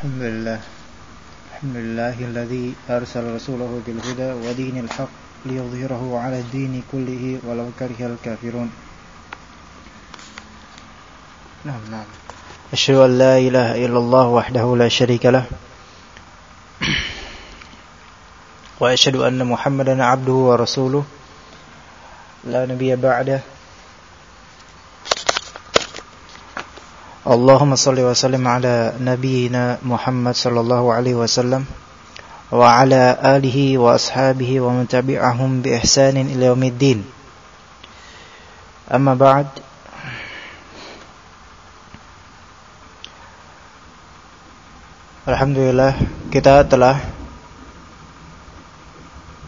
الحمد لله. الحمد لله الذي أرسل رسوله بالهدى ودين الحق ليظهره على الدين كله ولو كره الكافرون. نعم نعم. أشهد أن لا إله إلا الله وحده لا شريك له. وأشهد أن محمدا عبده ورسوله. لا نبي بعده. اللهم صل وسلم على نبينا محمد صلى الله عليه وسلم وعلى آله وأصحابه ومن تبعهم بإحسان إلى يوم الدين أما بعد Alhamdulillah kita telah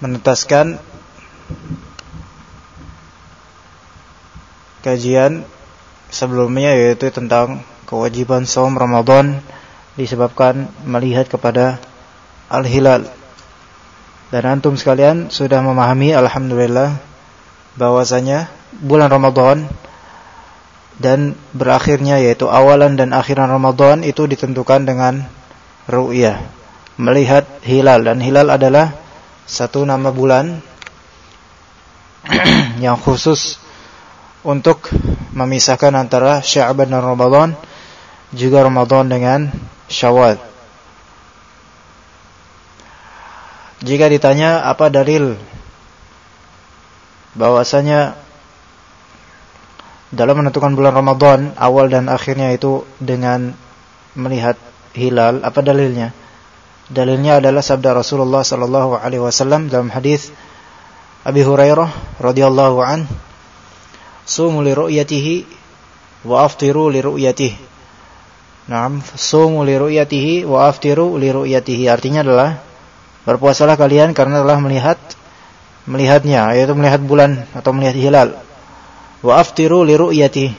menetaskan kajian sebelumnya yaitu tentang kewajiban saum Ramadan disebabkan melihat kepada al-hilal. Dan antum sekalian sudah memahami alhamdulillah bahwasanya bulan Ramadan dan berakhirnya yaitu awalan dan akhiran Ramadan itu ditentukan dengan ru'yah, melihat hilal dan hilal adalah satu nama bulan yang khusus untuk memisahkan antara Sya'ban dan Ramadan juga Ramadan dengan Syawal. Jika ditanya apa dalil bahwasanya dalam menentukan bulan Ramadan awal dan akhirnya itu dengan melihat hilal, apa dalilnya? Dalilnya adalah sabda Rasulullah sallallahu alaihi wasallam dalam hadis Abi Hurairah radhiyallahu an sumu li ru'yatihi wa aftiru li ru'yatihi. Naam, sumu li ru'yatihi wa aftiru li ru'yatihi. Artinya adalah berpuasalah kalian karena telah melihat melihatnya, yaitu melihat bulan atau melihat hilal. Wa aftiru li ru'yatihi.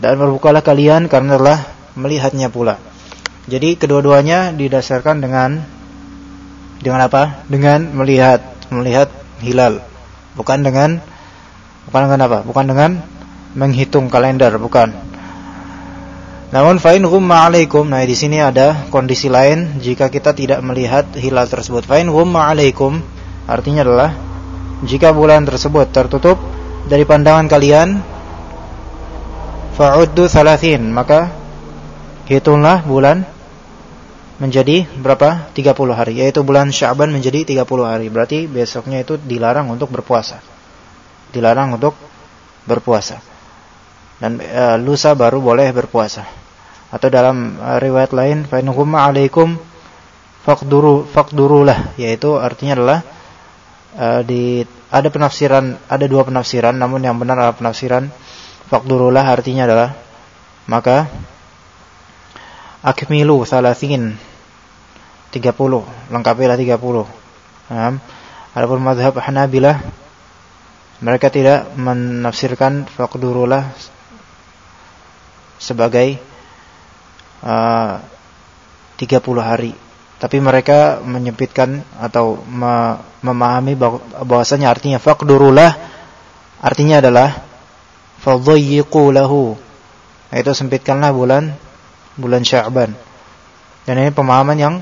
Dan berbukalah kalian karena telah melihatnya pula. Jadi kedua-duanya didasarkan dengan dengan apa? Dengan melihat melihat hilal, bukan dengan Bukan dengan apa? Bukan dengan menghitung kalender, bukan. Namun fa'in humma alaikum. Nah, di sini ada kondisi lain jika kita tidak melihat hilal tersebut. Fa'in humma alaikum artinya adalah jika bulan tersebut tertutup dari pandangan kalian fa'uddu thalathin, maka hitunglah bulan menjadi berapa? 30 hari, yaitu bulan Sya'ban menjadi 30 hari. Berarti besoknya itu dilarang untuk berpuasa dilarang untuk berpuasa. Dan e, lusa baru boleh berpuasa. Atau dalam e, riwayat lain, fa alaikum faqduru faqdurulah, yaitu artinya adalah e, di ada penafsiran, ada dua penafsiran, namun yang benar adalah penafsiran faqdurulah artinya adalah maka akmilu salasin 30 lengkapilah 30 nah, adapun mazhab Hanabilah mereka tidak menafsirkan faqdurullah sebagai uh, 30 hari. Tapi mereka menyempitkan atau memahami bahwasanya artinya faqdurullah artinya adalah fadhayyiqu lahu. Itu sempitkanlah bulan bulan Sya'ban. Dan ini pemahaman yang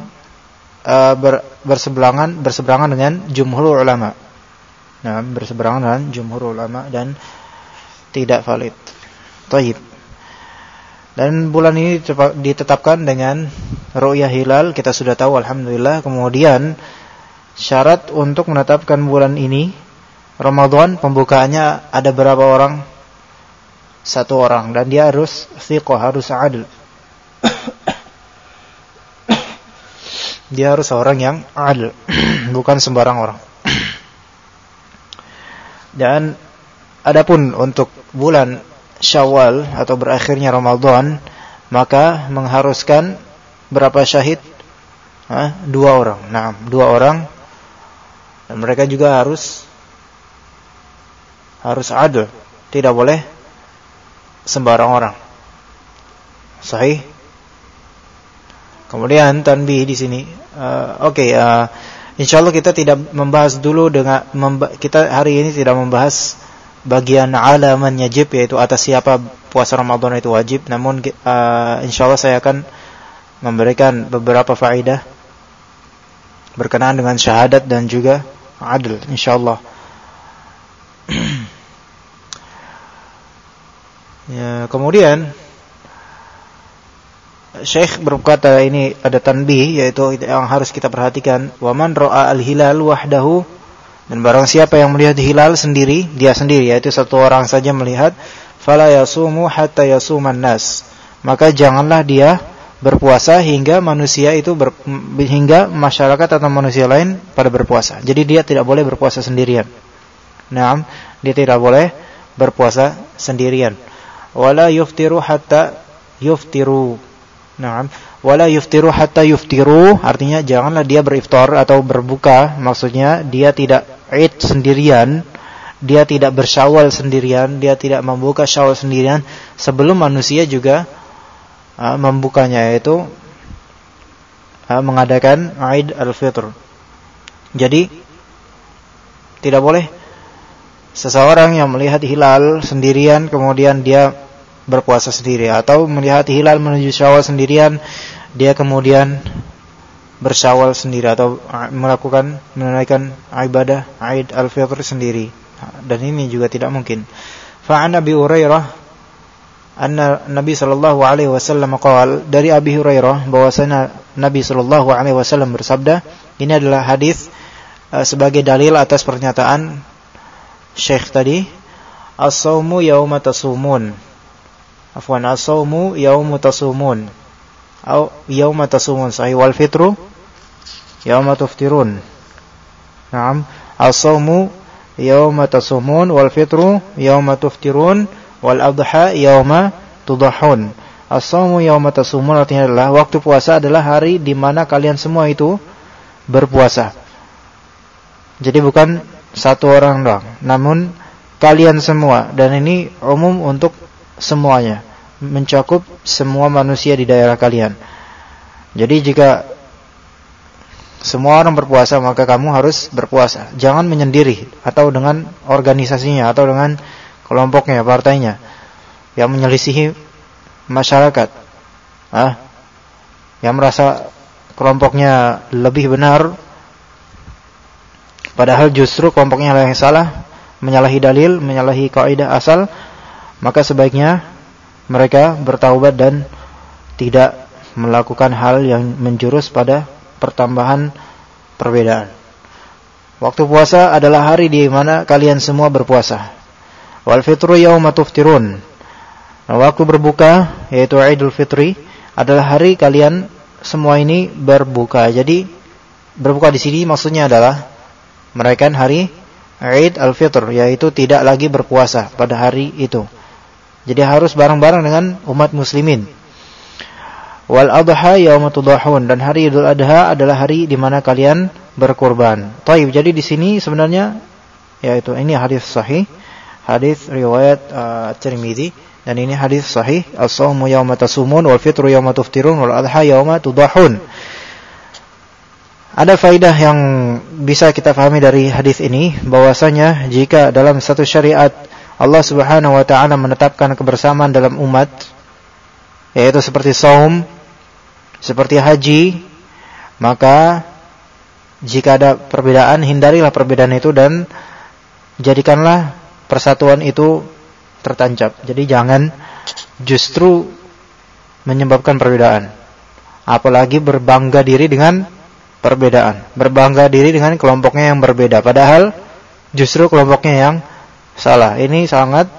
uh, ber, berseberangan berseberangan dengan jumhur ulama. Nah, berseberangan dengan jumhur ulama dan tidak valid. Taib. Dan bulan ini ditetapkan dengan ru'yah hilal, kita sudah tahu alhamdulillah. Kemudian syarat untuk menetapkan bulan ini Ramadan pembukaannya ada berapa orang? Satu orang dan dia harus thiqah, harus adil. dia harus seorang yang adil, bukan sembarang orang. Dan adapun untuk bulan Syawal atau berakhirnya Ramadan, maka mengharuskan berapa syahid? Hah? Dua orang. Nah, dua orang. Dan mereka juga harus harus adil, tidak boleh sembarang orang. Sahih? Kemudian tanbih di sini. Uh, Oke, okay, uh, Insyaallah kita tidak membahas dulu dengan memba kita hari ini tidak membahas bagian alaman yajib yaitu atas siapa puasa Ramadan itu wajib. Namun uh, insyaallah saya akan memberikan beberapa faedah berkenaan dengan syahadat dan juga adil insyaallah. ya, kemudian Syekh berkata ini ada tanbih yaitu yang harus kita perhatikan waman ro'a al-hilal wahdahu dan barang siapa yang melihat hilal sendiri dia sendiri yaitu satu orang saja melihat fala yasumu hatta yasuman nas. Maka janganlah dia berpuasa hingga manusia itu ber, hingga masyarakat atau manusia lain pada berpuasa. Jadi dia tidak boleh berpuasa sendirian. Nah dia tidak boleh berpuasa sendirian. Wala yuftiru hatta yuftiru. Naam. Wala yuftiru hatta yuftiru, artinya janganlah dia beriftar atau berbuka, maksudnya dia tidak id sendirian, dia tidak bersyawal sendirian, dia tidak membuka syawal sendirian sebelum manusia juga uh, membukanya yaitu uh, mengadakan Aid al-Fitr. Jadi tidak boleh seseorang yang melihat hilal sendirian kemudian dia berpuasa sendiri atau melihat hilal menuju Syawal sendirian dia kemudian bersyawal sendiri atau melakukan menunaikan ibadah Aid al-Fitr sendiri. Dan ini juga tidak mungkin. Fa'an Abi Hurairah anna Nabi sallallahu alaihi wasallam qaal dari Abi Hurairah bahwasanya Nabi sallallahu alaihi wasallam bersabda ini adalah hadis uh, sebagai dalil atas pernyataan Syekh tadi as-saumu yauma tasumun. Afwan as-saumu yaumu tasumun. Atau yauma tasumun. Sahih. Wal fitru yauma tuftirun. Naam. As-saumu yauma tasumun wal fitru yauma tuftirun wal adha yauma tudahun. As-saumu yauma tasumun artinya adalah waktu puasa adalah hari di mana kalian semua itu berpuasa. Jadi bukan satu orang doang. Namun kalian semua. Dan ini umum untuk semuanya. Mencakup semua manusia di daerah kalian. Jadi jika semua orang berpuasa maka kamu harus berpuasa. Jangan menyendiri atau dengan organisasinya atau dengan kelompoknya, partainya yang menyelisihi masyarakat. Ah, yang merasa kelompoknya lebih benar padahal justru kelompoknya yang salah, menyalahi dalil, menyalahi kaidah asal, maka sebaiknya mereka bertaubat dan tidak melakukan hal yang menjurus pada pertambahan perbedaan. Waktu puasa adalah hari di mana kalian semua berpuasa. Wal fitru yauma tuftirun. Waktu berbuka yaitu Idul Fitri adalah hari kalian semua ini berbuka. Jadi berbuka di sini maksudnya adalah merayakan hari Eid al-Fitr yaitu tidak lagi berpuasa pada hari itu. Jadi harus bareng-bareng dengan umat muslimin. Wal adha yaumatudahun dan hari Idul Adha adalah hari di mana kalian berkurban. Taib. Jadi di sini sebenarnya yaitu ini hadis sahih, hadis riwayat uh, dan ini hadis sahih as-shaumu yauma tasumun wal fitru yauma tuftirun wal adha yauma tudahun. Ada faidah yang bisa kita pahami dari hadis ini bahwasanya jika dalam satu syariat Allah Subhanahu wa taala menetapkan kebersamaan dalam umat yaitu seperti saum, seperti haji, maka jika ada perbedaan hindarilah perbedaan itu dan jadikanlah persatuan itu tertancap. Jadi jangan justru menyebabkan perbedaan. Apalagi berbangga diri dengan perbedaan, berbangga diri dengan kelompoknya yang berbeda padahal justru kelompoknya yang salah. Ini sangat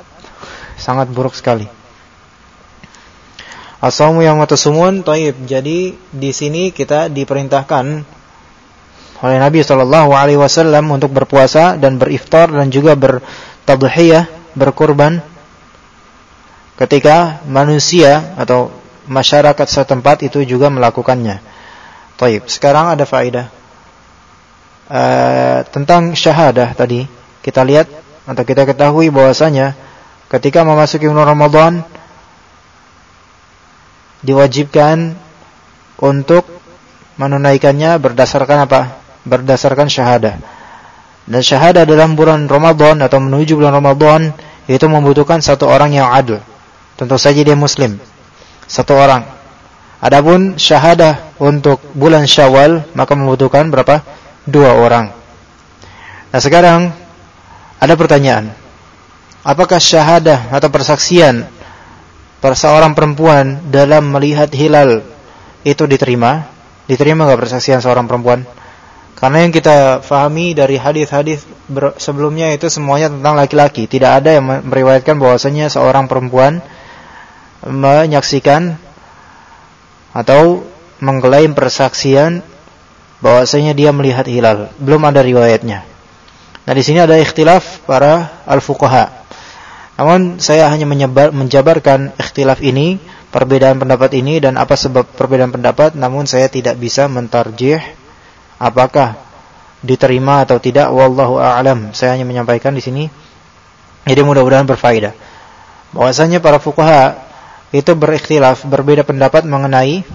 sangat buruk sekali. Asamu yang matasumun taib. Jadi di sini kita diperintahkan oleh Nabi Shallallahu Alaihi Wasallam untuk berpuasa dan beriftar dan juga bertadhiyah, berkurban ketika manusia atau masyarakat setempat itu juga melakukannya. Taib. Sekarang ada faedah uh, tentang syahadah tadi. Kita lihat atau kita ketahui bahwasanya ketika memasuki bulan Ramadan diwajibkan untuk menunaikannya berdasarkan apa? Berdasarkan syahadah. Dan syahadah dalam bulan Ramadan atau menuju bulan Ramadan itu membutuhkan satu orang yang adil. Tentu saja dia muslim. Satu orang. Adapun syahadah untuk bulan Syawal maka membutuhkan berapa? Dua orang. Nah, sekarang ada pertanyaan. Apakah syahadah atau persaksian seorang perempuan dalam melihat hilal itu diterima? Diterima enggak persaksian seorang perempuan? Karena yang kita fahami dari hadis-hadis sebelumnya itu semuanya tentang laki-laki. Tidak ada yang meriwayatkan bahwasanya seorang perempuan menyaksikan atau mengklaim persaksian bahwasanya dia melihat hilal. Belum ada riwayatnya. Nah, di sini ada ikhtilaf para al-fuqaha. Namun saya hanya menyebar, menjabarkan ikhtilaf ini, perbedaan pendapat ini dan apa sebab perbedaan pendapat, namun saya tidak bisa mentarjih apakah diterima atau tidak wallahu a'lam. Saya hanya menyampaikan di sini jadi mudah-mudahan berfaedah. Bahwasanya para fuqaha itu berikhtilaf, berbeda pendapat mengenai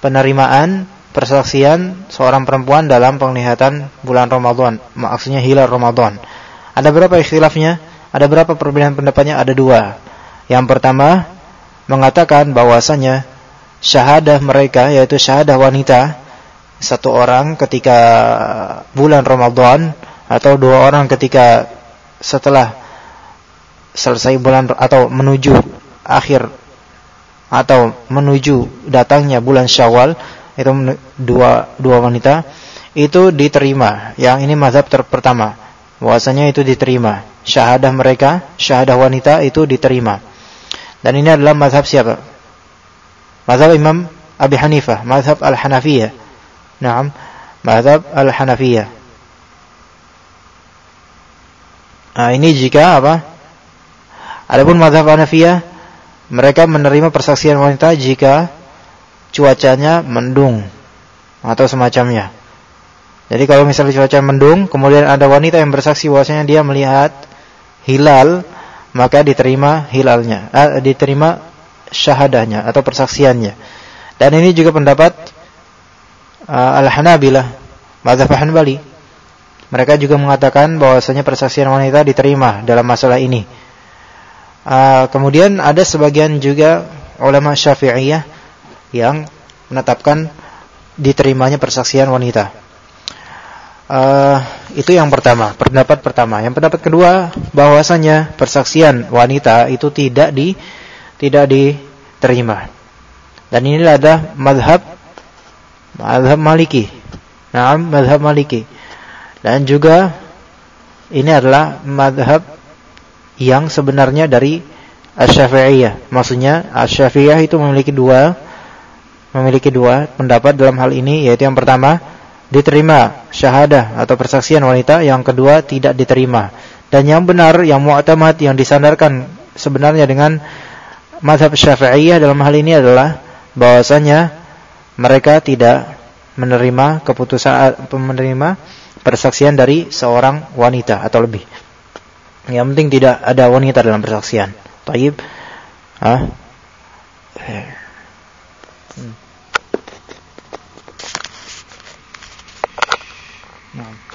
penerimaan persaksian seorang perempuan dalam penglihatan bulan Ramadan, maksudnya hilal Ramadan. Ada berapa ikhtilafnya? Ada berapa perbedaan pendapatnya? Ada dua. Yang pertama mengatakan bahwasanya syahadah mereka yaitu syahadah wanita satu orang ketika bulan Ramadan atau dua orang ketika setelah selesai bulan atau menuju akhir atau menuju datangnya bulan Syawal itu dua dua wanita itu diterima. Yang ini mazhab pertama. Bahwasanya itu diterima. Syahadah mereka, syahadah wanita itu diterima. Dan ini adalah mazhab siapa? Mazhab Imam Abi Hanifah, mazhab Al-Hanafiyah. Naam, mazhab Al-Hanafiyah. Nah, ini jika apa? Adapun mazhab Hanafiyah, mereka menerima persaksian wanita jika cuacanya mendung atau semacamnya. Jadi kalau misalnya cuaca mendung, kemudian ada wanita yang bersaksi bahwasanya dia melihat hilal, maka diterima hilalnya, eh, diterima syahadahnya atau persaksiannya. Dan ini juga pendapat uh, Al-Hanabilah, mazhab Hanbali. Mereka juga mengatakan bahwasanya persaksian wanita diterima dalam masalah ini. Uh, kemudian ada sebagian juga ulama Syafi'iyah yang menetapkan diterimanya persaksian wanita. Uh, itu yang pertama, pendapat pertama. Yang pendapat kedua bahwasanya persaksian wanita itu tidak di tidak diterima. Dan inilah ada madhab madhab maliki. Nah, madhab maliki. Dan juga ini adalah madhab yang sebenarnya dari Asy-Syafi'iyah. Maksudnya Asy-Syafi'iyah itu memiliki dua memiliki dua pendapat dalam hal ini yaitu yang pertama diterima syahadah atau persaksian wanita, yang kedua tidak diterima. Dan yang benar yang mu'tamad yang disandarkan sebenarnya dengan mazhab Syafi'iyah dalam hal ini adalah bahwasanya mereka tidak menerima keputusan menerima persaksian dari seorang wanita atau lebih. Yang penting tidak ada wanita dalam persaksian. Taib. Ah. Hmm. Nah.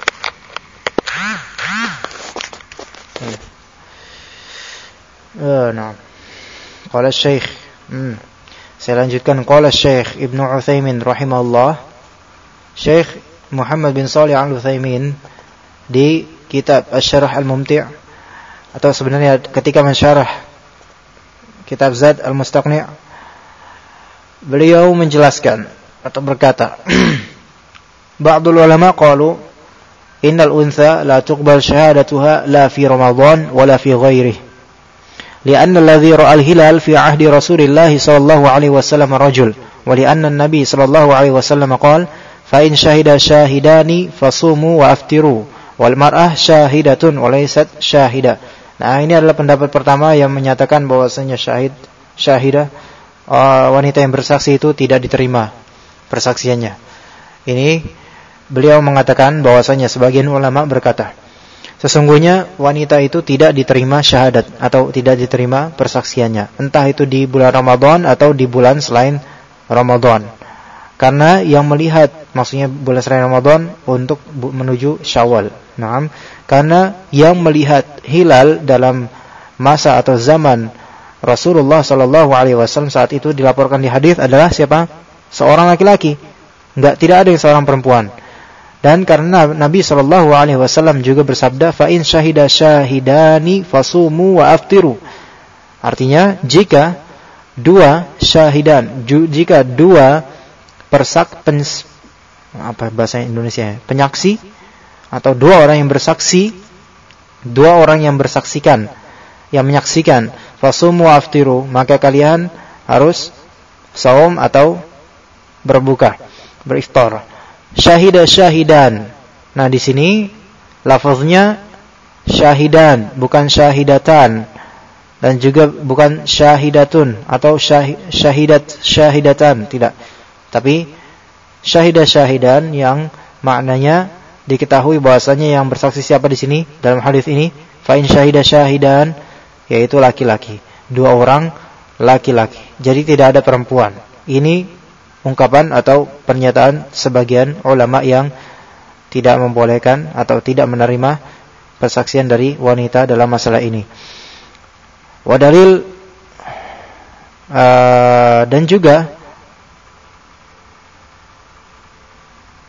Uh, nah. Qala Syekh. Hmm. Saya lanjutkan qala Syekh Ibnu Utsaimin rahimahullah. Syekh Muhammad bin Shalih Al-Utsaimin di kitab Asy-Syarah Al-Mumti' atau sebenarnya ketika mensyarah kitab Zad Al-Mustaqni' beliau menjelaskan atau berkata Ba'dul ulama qalu innal untha la tuqbal syahadatuha la fi Ramadan wala fi ghairihi لأن الذي رأى الهلال في عهد رسول الله صلى الله عليه وسلم رجل ولأن النبي صلى الله عليه وسلم قال فإن شهد شاهدان فصوموا وأفطروا والمرأة شاهدة وليست شاهدة Nah ini adalah pendapat pertama yang menyatakan bahwasanya syahid syahidah uh, wanita yang bersaksi itu tidak diterima persaksiannya. Ini beliau mengatakan bahwasanya sebagian ulama berkata, sesungguhnya wanita itu tidak diterima syahadat atau tidak diterima persaksiannya, entah itu di bulan Ramadan atau di bulan selain Ramadan. Karena yang melihat maksudnya bulan selain Ramadan untuk menuju Syawal. Naam, karena yang melihat hilal dalam masa atau zaman Rasulullah Shallallahu Alaihi Wasallam saat itu dilaporkan di hadis adalah siapa? Seorang laki-laki, enggak tidak ada yang seorang perempuan. Dan karena Nabi Shallallahu Alaihi Wasallam juga bersabda, "Fa'in syahida syahidani fasumu wa aftiru." Artinya, jika dua syahidan, jika dua persak pen, apa bahasa Indonesia penyaksi atau dua orang yang bersaksi, dua orang yang bersaksikan, yang menyaksikan fasumu aftiru, maka kalian harus saum atau berbuka, beriftar. Syahida syahidan. Nah, di sini lafaznya syahidan, bukan syahidatan. Dan juga bukan syahidatun atau syahidat syahidatan, tidak. Tapi syahidah syahidan yang maknanya diketahui bahwasanya yang bersaksi siapa di sini dalam hadis ini fa in syahida syahidan yaitu laki-laki. Dua orang laki-laki. Jadi tidak ada perempuan. Ini ungkapan atau pernyataan sebagian ulama yang tidak membolehkan atau tidak menerima persaksian dari wanita dalam masalah ini. Wadalil uh, dan juga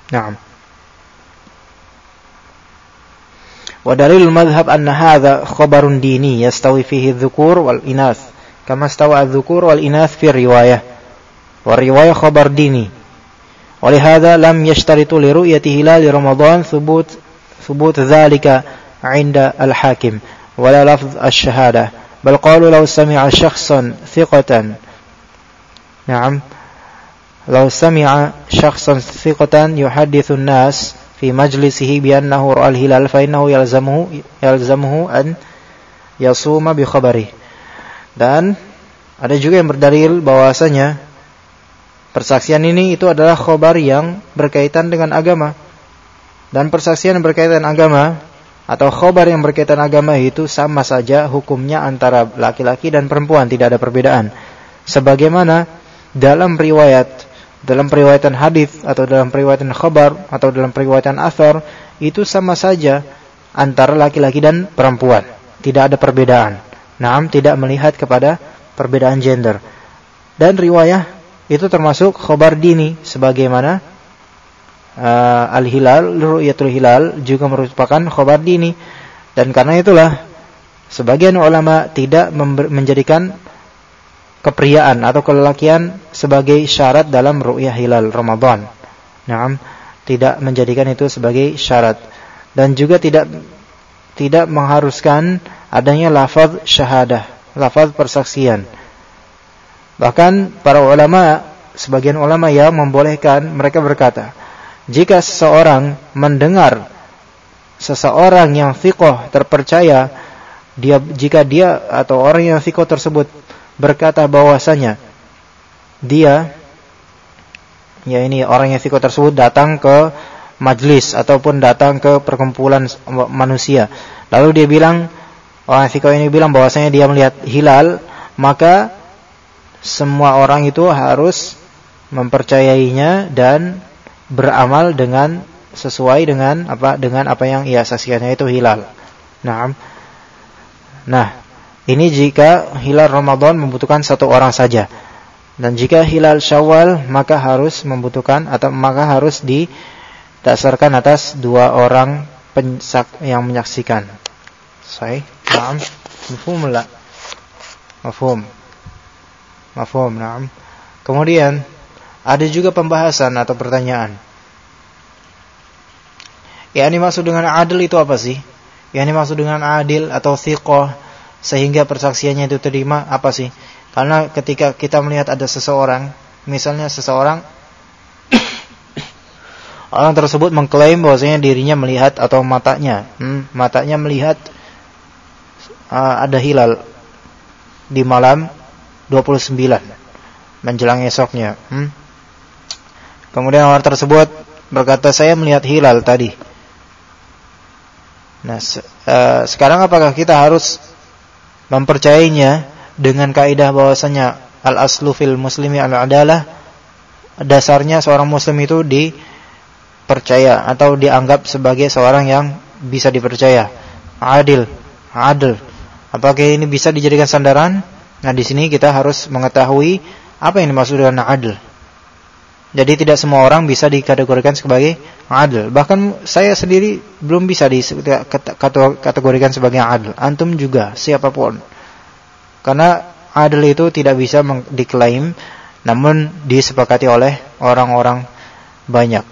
Naam. Wadalil madhab anna hadha khabarun dini yastawi fihi adh-dhukur wal inath kama stawa adh-dhukur wal inath fi riwayah wa riwayah khabar dini. Oleh hada lam yashtaritu li ru'yati ثبوت Ramadan thubut thubut dhalika 'inda al-hakim wala lafz asy-syahadah bal qalu law sami'a syakhsan thiqatan. Na'am. Law sami'a syakhsan thiqatan yuhaddithu an-nas fi يلزمه bi annahu ra'al hilal fa an bi dan ada juga yang berdalil bahwasanya persaksian ini itu adalah khabar yang berkaitan dengan agama. Dan persaksian yang berkaitan agama atau khabar yang berkaitan agama itu sama saja hukumnya antara laki-laki dan perempuan, tidak ada perbedaan. Sebagaimana dalam riwayat dalam periwayatan hadis atau dalam periwayatan khabar atau dalam periwayatan asar itu sama saja antara laki-laki dan perempuan. Tidak ada perbedaan. Naam tidak melihat kepada perbedaan gender. Dan riwayah itu termasuk khabar dini sebagaimana uh, al-hilal, ru'yatul hilal juga merupakan khabar dini. Dan karena itulah sebagian ulama tidak menjadikan kepriaan atau kelelakian sebagai syarat dalam ru'yah hilal Ramadan. Naam, tidak menjadikan itu sebagai syarat dan juga tidak tidak mengharuskan adanya lafaz syahadah, lafaz persaksian. Bahkan para ulama, sebagian ulama yang membolehkan mereka berkata, jika seseorang mendengar seseorang yang fiqh terpercaya dia jika dia atau orang yang fiqh tersebut berkata bahwasanya dia ya ini orang yang fikoh tersebut datang ke majlis ataupun datang ke perkumpulan manusia. Lalu dia bilang orang fikoh ini bilang bahwasanya dia melihat hilal, maka semua orang itu harus mempercayainya dan beramal dengan sesuai dengan apa dengan apa yang ia saksikannya itu hilal. Nah, nah ini jika hilal Ramadan membutuhkan satu orang saja. Dan jika hilal Syawal maka harus membutuhkan atau maka harus didasarkan atas dua orang pensak yang menyaksikan. Sahih? Naam. Mafhum la? Mafhum. Mafhum, naam. Kemudian ada juga pembahasan atau pertanyaan. Ya ini maksud dengan adil itu apa sih? Ya ini maksud dengan adil atau thiqah sehingga persaksiannya itu terima apa sih? Karena ketika kita melihat ada seseorang, misalnya seseorang orang tersebut mengklaim bahwasanya dirinya melihat atau matanya, hmm, matanya melihat uh, ada hilal di malam 29 menjelang esoknya. Hmm. Kemudian orang tersebut berkata saya melihat hilal tadi. Nah, uh, sekarang apakah kita harus mempercayainya dengan kaidah bahwasanya al aslu fil muslimi al adalah dasarnya seorang muslim itu dipercaya atau dianggap sebagai seorang yang bisa dipercaya adil adil apakah ini bisa dijadikan sandaran Nah, di sini kita harus mengetahui apa yang dimaksud dengan adil. Jadi tidak semua orang bisa dikategorikan sebagai adil. Bahkan saya sendiri belum bisa dikategorikan sebagai adil. Antum juga, siapa pun. Karena adil itu tidak bisa diklaim, namun disepakati oleh orang-orang banyak.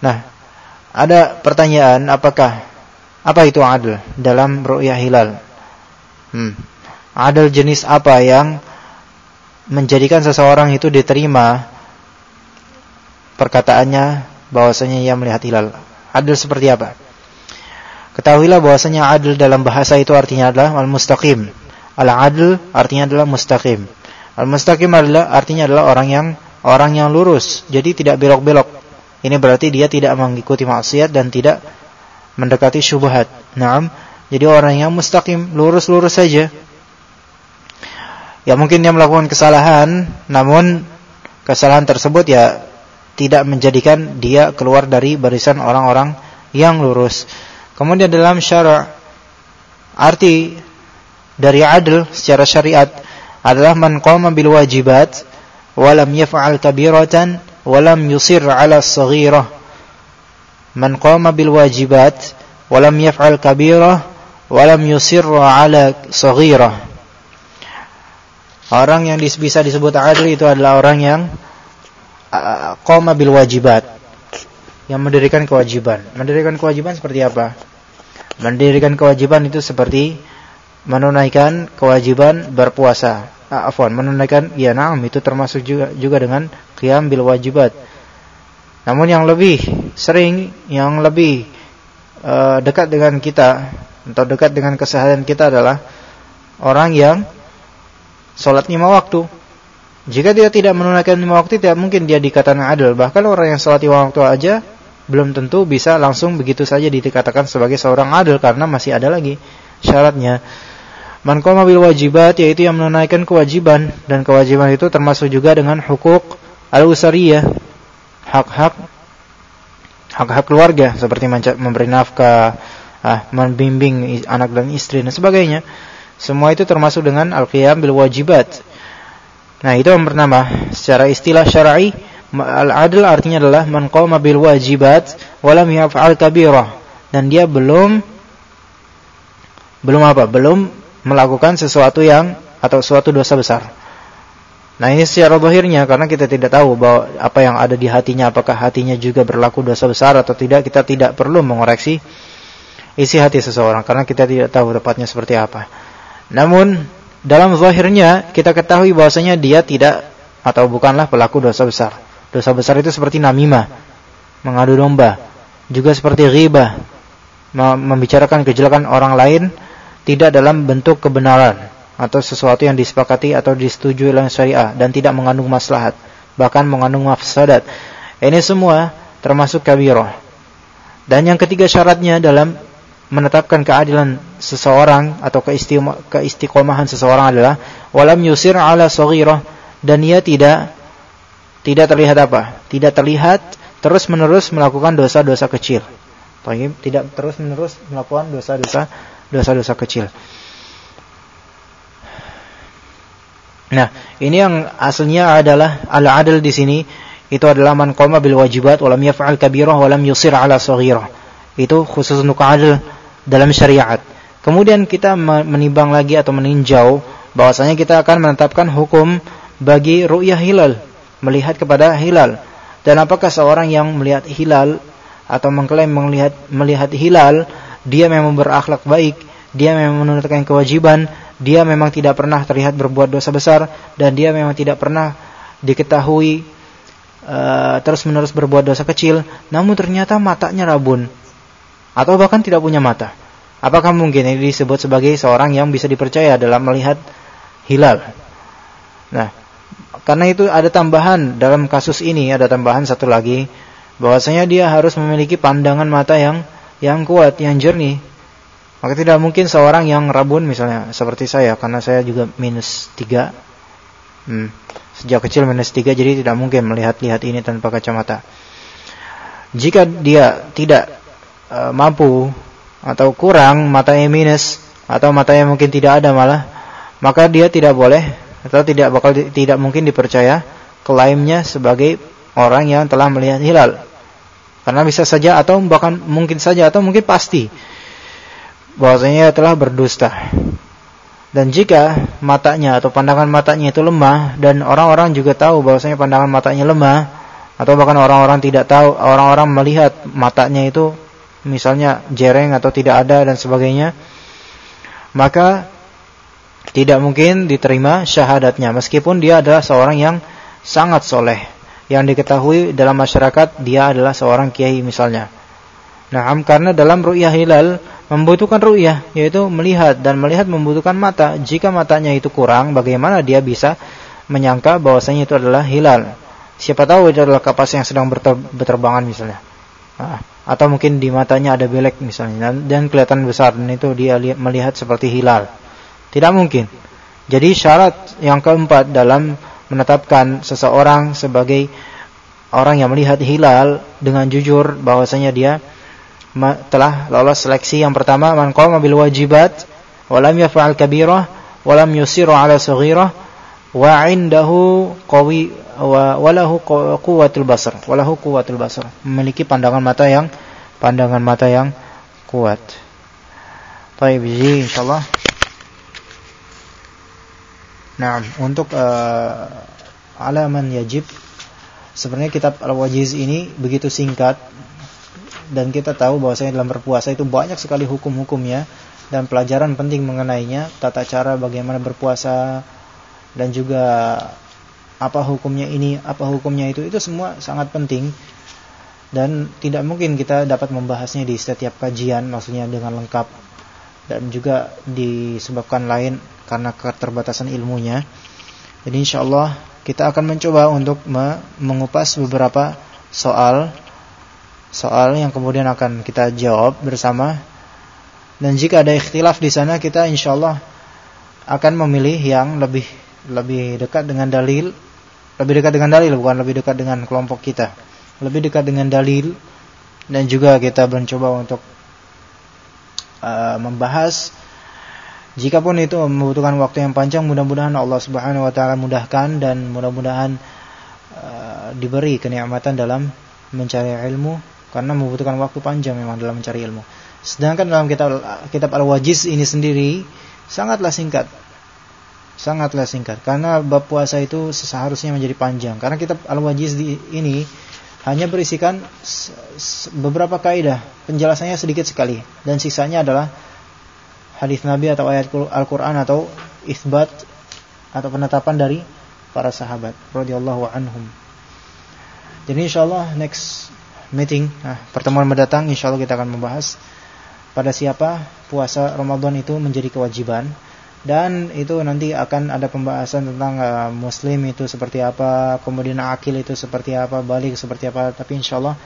Nah, ada pertanyaan apakah apa itu adil dalam ru'yah hilal? Hmm. Adil jenis apa yang menjadikan seseorang itu diterima perkataannya bahwasanya ia melihat hilal. Adil seperti apa? Ketahuilah bahwasanya adil dalam bahasa itu artinya adalah al-mustaqim. Al-adil artinya adalah mustaqim. Al-mustaqim adalah artinya adalah orang yang orang yang lurus, jadi tidak belok-belok. Ini berarti dia tidak mengikuti maksiat dan tidak mendekati syubhat. Naam. Jadi orang yang mustaqim, lurus-lurus saja. Ya mungkin dia melakukan kesalahan, namun kesalahan tersebut ya tidak menjadikan dia keluar dari barisan orang-orang yang lurus. Kemudian dalam syara' arti dari adil secara syariat adalah man qama bil wajibat wa lam yaf'al kabiratan wa lam yusir 'ala as-saghirah. Man qama bil wajibat wa lam yaf'al kabirah wa lam yusir 'ala saghirah. Orang yang bisa disebut adil itu adalah orang yang qoma bil wajibat yang mendirikan kewajiban. Mendirikan kewajiban seperti apa? Mendirikan kewajiban itu seperti menunaikan kewajiban berpuasa. Ah, afwan, menunaikan ya na'am itu termasuk juga juga dengan qiyam bil wajibat. Namun yang lebih sering, yang lebih uh, dekat dengan kita atau dekat dengan kesehatan kita adalah orang yang sholat lima waktu jika dia tidak menunaikan lima waktu, tidak mungkin dia dikatakan adil. Bahkan orang yang sholat lima waktu aja belum tentu bisa langsung begitu saja dikatakan sebagai seorang adil karena masih ada lagi syaratnya. Man qama bil wajibat yaitu yang menunaikan kewajiban dan kewajiban itu termasuk juga dengan hukuk al-usariyah, hak-hak hak-hak keluarga seperti memberi nafkah, ah, membimbing anak dan istri dan sebagainya. Semua itu termasuk dengan al-qiyam bil wajibat. Nah, itu yang pertama. Secara istilah syar'i, al-adl artinya adalah man qama bil wajibat wa lam yaf'al kabirah dan dia belum belum apa? Belum melakukan sesuatu yang atau suatu dosa besar. Nah, ini secara zahirnya karena kita tidak tahu bahwa apa yang ada di hatinya apakah hatinya juga berlaku dosa besar atau tidak, kita tidak perlu mengoreksi isi hati seseorang karena kita tidak tahu tepatnya seperti apa. Namun dalam zahirnya kita ketahui bahwasanya dia tidak atau bukanlah pelaku dosa besar. Dosa besar itu seperti namimah, mengadu domba, juga seperti ghibah, membicarakan kejelekan orang lain tidak dalam bentuk kebenaran atau sesuatu yang disepakati atau disetujui oleh syariah dan tidak mengandung maslahat, bahkan mengandung mafsadat. Ini semua termasuk kabirah. Dan yang ketiga syaratnya dalam menetapkan keadilan seseorang atau keistiqomahan seseorang adalah walam yusir ala saghirah dan ia tidak tidak terlihat apa? Tidak terlihat terus-menerus melakukan dosa-dosa kecil. Tidak terus-menerus melakukan dosa-dosa dosa-dosa kecil. Nah, ini yang aslinya adalah al-adl di sini itu adalah man qama bil wajibat wa lam yaf'al kabirah wa lam yusir ala saghirah. Itu khusus untuk adil dalam syariat. Kemudian kita menimbang lagi atau meninjau bahwasanya kita akan menetapkan hukum bagi ru'yah hilal, melihat kepada hilal. Dan apakah seorang yang melihat hilal atau mengklaim melihat melihat hilal, dia memang berakhlak baik, dia memang menunaikan kewajiban, dia memang tidak pernah terlihat berbuat dosa besar dan dia memang tidak pernah diketahui uh, terus-menerus berbuat dosa kecil, namun ternyata matanya rabun atau bahkan tidak punya mata. Apakah mungkin ini disebut sebagai seorang yang bisa dipercaya dalam melihat hilal? Nah, karena itu ada tambahan dalam kasus ini ada tambahan satu lagi bahwasanya dia harus memiliki pandangan mata yang yang kuat, yang jernih. Maka tidak mungkin seorang yang rabun misalnya seperti saya karena saya juga minus tiga, hmm, sejak kecil minus tiga jadi tidak mungkin melihat-lihat ini tanpa kacamata. Jika dia tidak uh, mampu atau kurang matanya minus atau matanya mungkin tidak ada malah maka dia tidak boleh atau tidak bakal tidak mungkin dipercaya klaimnya sebagai orang yang telah melihat hilal. Karena bisa saja atau bahkan mungkin saja atau mungkin pasti bahwasanya telah berdusta. Dan jika matanya atau pandangan matanya itu lemah dan orang-orang juga tahu bahwasanya pandangan matanya lemah atau bahkan orang-orang tidak tahu, orang-orang melihat matanya itu misalnya jereng atau tidak ada dan sebagainya, maka tidak mungkin diterima syahadatnya meskipun dia adalah seorang yang sangat soleh yang diketahui dalam masyarakat dia adalah seorang kiai misalnya. Nah, karena dalam ru'yah hilal membutuhkan ru'yah yaitu melihat dan melihat membutuhkan mata. Jika matanya itu kurang, bagaimana dia bisa menyangka bahwasanya itu adalah hilal? Siapa tahu itu adalah kapas yang sedang berterbangan misalnya. Nah, atau mungkin di matanya ada belek misalnya dan, dan kelihatan besar dan itu dia melihat seperti hilal. Tidak mungkin. Jadi syarat yang keempat dalam menetapkan seseorang sebagai orang yang melihat hilal dengan jujur bahwasanya dia telah lolos seleksi yang pertama man qama bil wajibat wa lam yaf'al kabirah wa lam yusiru ala saghirah wa indahu qawi wa walahu quwwatul basar walahu quwwatul basar memiliki pandangan mata yang pandangan mata yang kuat. Baik, insyaallah. Nah, untuk uh, alaman yajib sebenarnya kitab Al-Wajiz ini begitu singkat dan kita tahu bahwasanya dalam berpuasa itu banyak sekali hukum-hukumnya dan pelajaran penting mengenainya, tata cara bagaimana berpuasa dan juga apa hukumnya ini, apa hukumnya itu, itu semua sangat penting dan tidak mungkin kita dapat membahasnya di setiap kajian, maksudnya dengan lengkap dan juga disebabkan lain karena keterbatasan ilmunya. Jadi insya Allah kita akan mencoba untuk mengupas beberapa soal soal yang kemudian akan kita jawab bersama. Dan jika ada ikhtilaf di sana kita insya Allah akan memilih yang lebih lebih dekat dengan dalil, lebih dekat dengan dalil bukan lebih dekat dengan kelompok kita, lebih dekat dengan dalil dan juga kita mencoba untuk uh, membahas jikapun itu membutuhkan waktu yang panjang mudah-mudahan Allah Subhanahu wa taala mudahkan dan mudah-mudahan uh, diberi kenikmatan dalam mencari ilmu karena membutuhkan waktu panjang memang dalam mencari ilmu. Sedangkan dalam kitab kitab Al-Wajiz ini sendiri sangatlah singkat. Sangatlah singkat. Karena bab puasa itu seharusnya menjadi panjang. Karena kitab Al-Wajiz ini hanya berisikan beberapa kaidah, penjelasannya sedikit sekali. Dan sisanya adalah hadis Nabi atau ayat Al-Qur'an atau isbat atau penetapan dari para sahabat. Radhiyallahu anhum. Jadi insyaallah next meeting nah, pertemuan mendatang insya Allah kita akan membahas pada siapa puasa Ramadan itu menjadi kewajiban dan itu nanti akan ada pembahasan tentang uh, muslim itu seperti apa kemudian akil itu seperti apa balik seperti apa. Tapi insya Allah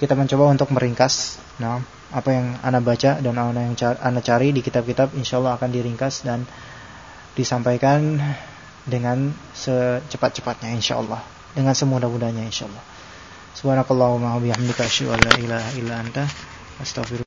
kita mencoba untuk meringkas nah apa yang anda baca dan apa yang anda cari di kitab-kitab insya Allah akan diringkas dan disampaikan dengan secepat-cepatnya insya Allah dengan semudah-mudahnya insya Allah Subhanakallahumma wa bihamdika asyhadu an la ilaha illa anta